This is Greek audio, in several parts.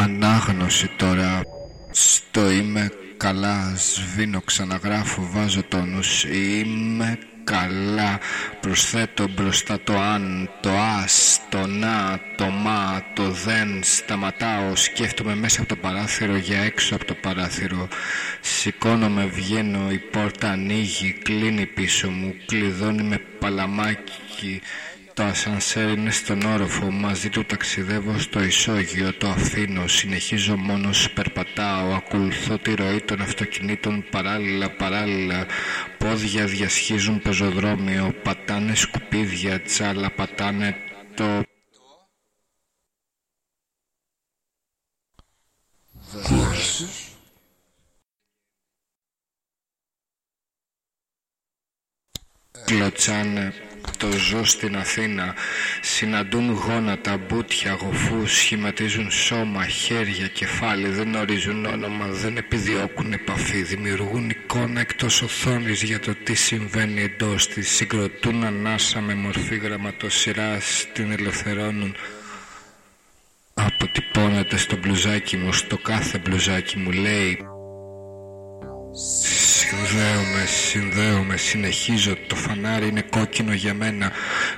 Ανάγνωση τώρα. Στο είμαι καλά Σβήνω ξαναγράφω βάζω τόνους Είμαι καλά Προσθέτω μπροστά το αν Το ας, το να, το μα, το δεν Σταματάω, σκέφτομαι μέσα από το παράθυρο Για έξω από το παράθυρο. Σηκώνομαι, βγαίνω Η πόρτα ανοίγει, κλείνει πίσω μου Κλειδώνει με παλαμάκι το ασανσέρ είναι στον όροφο, μαζί του ταξιδεύω στο ισόγειο, το αφήνω, συνεχίζω μόνος, περπατάω, ακολουθώ τη ροή των αυτοκινήτων παράλληλα, παράλληλα, πόδια διασχίζουν πεζοδρόμιο, πατάνε σκουπίδια, τσάλα, πατάνε το... Κλωτσάνε το ζω στην Αθήνα Συναντούν γόνατα, μπούτια, γοφούς Σχηματίζουν σώμα, χέρια, κεφάλι Δεν ορίζουν όνομα, δεν επιδιώκουν επαφή Δημιουργούν εικόνα εκτός οθόνης Για το τι συμβαίνει εντός της Συγκροτούν ανάσα με μορφή γραμματοσυράς Την ελευθερώνουν. Αποτυπώνεται στο μπλουζάκι μου Στο κάθε μπλουζάκι μου λέει Συνδέομαι, συνδέομαι, συνεχίζω. Το φανάρι είναι κόκκινο για μένα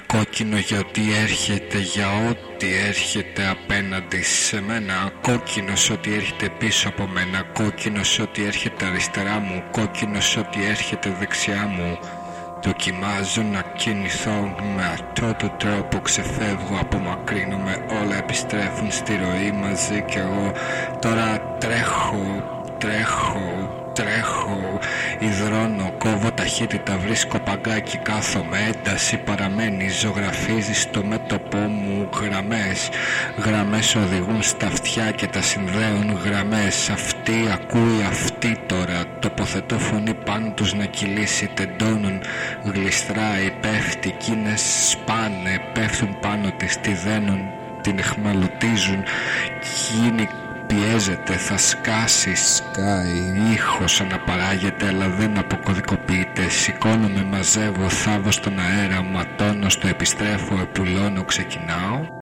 Κόκκινο για ό,τι έρχεται Για ό,τι έρχεται απέναντι σε μένα. Κόκκινο σε ό,τι έρχεται πίσω από μένα Κόκκινο σε ό,τι έρχεται αριστερά μου Κόκκινο σε ό,τι έρχεται δεξιά μου. Δοκιμάζω να κινηθώ με αυτό το τρόπο ξεφεύγω, απομακρύνομαι, όλα επιστρέφουν στη ροή μαζί και εγώ. Τώρα τρέχω, τρέχω, Τρέχω, υδρώνω, κόβω ταχύτητα, βρίσκω παγκάκι, κάθομαι, ένταση παραμένει, ζωγραφίζεις στο μέτωπό μου γραμμές. Γραμμές οδηγούν στα αυτιά και τα συνδέουν γραμμές. Αυτή ακούει αυτή τώρα, τοποθετώ φωνή πάνω τους να κυλήσει, τεντώνουν, γλιστράει, πέφτει, κίνες σπάνε, πέφτουν πάνω της, τη δένουν, την εχμαλωτίζουν, γίνει πιέζεται, θα σκάσεις, σκάει, ήχος αναπαράγεται αλλά δεν αποκωδικοποιείται. Σηκώνομαι, μαζεύω, θάβω στον αέρα, ματώνω στο επιστρέφω, επουλώνω, ξεκινάω.